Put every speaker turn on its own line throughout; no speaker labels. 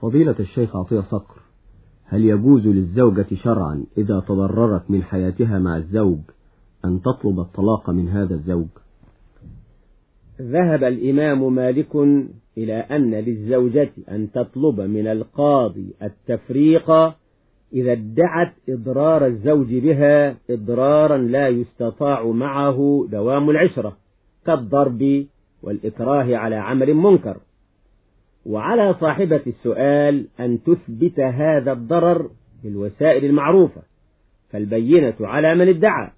فضيلة الشيخ عطية صقر هل يجوز للزوجة شرعا إذا تضررت من حياتها مع الزوج أن تطلب الطلاق من هذا الزوج؟
ذهب الإمام مالك إلى أن للزوجة أن تطلب من القاضي التفريق إذا ادعت إضرار الزوج بها إضرارا لا يستطاع معه دوام العشرة كالضرب والإكراه على عمل منكر. وعلى صاحبة السؤال أن تثبت هذا الضرر بالوسائل المعروفة فالبينة على من ادعى.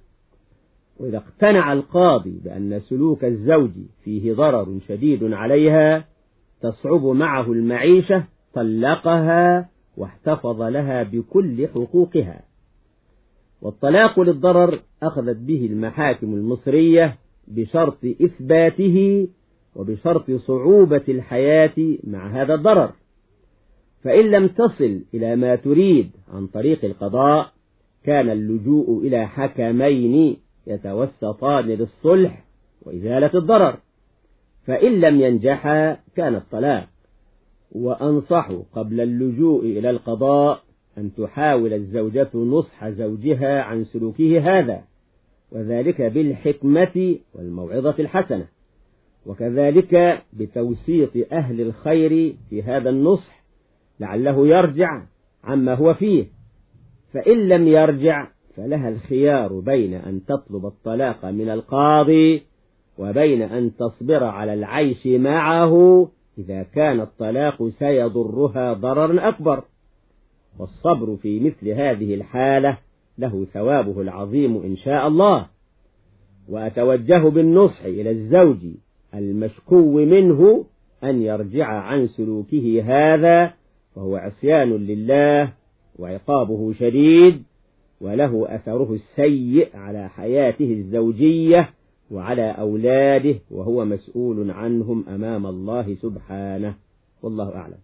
وإذا اقتنع القاضي بأن سلوك الزوج فيه ضرر شديد عليها تصعب معه المعيشة طلقها واحتفظ لها بكل حقوقها. والطلاق للضرر أخذت به المحاكم المصرية بشرط إثباته وبشرط صعوبة الحياة مع هذا الضرر. فإن لم تصل إلى ما تريد عن طريق القضاء كان اللجوء إلى حكمين يتوسطان للصلح وإزالة الضرر. فإن لم ينجحا كان الطلاق. وأنصح قبل اللجوء إلى القضاء أن تحاول الزوجة نصح زوجها عن سلوكه هذا وذلك بالحكمة والموعظة الحسنة. وكذلك بتوسيط أهل الخير في هذا النصح لعله يرجع عما هو فيه. فإن لم يرجع فلها الخيار بين أن تطلب الطلاق من القاضي وبين أن تصبر على العيش معه. إذا كان الطلاق سيضرها ضررا أكبر. والصبر في مثل هذه الحالة له ثوابه العظيم إن شاء الله. وأتوجه بالنصح إلى الزوج المشكو منه أن يرجع عن سلوكه هذا وهو عصيان لله وعقابه شديد وله أثره السيء على حياته الزوجية وعلى أولاده وهو مسؤول عنهم أمام الله سبحانه. والله أعلم.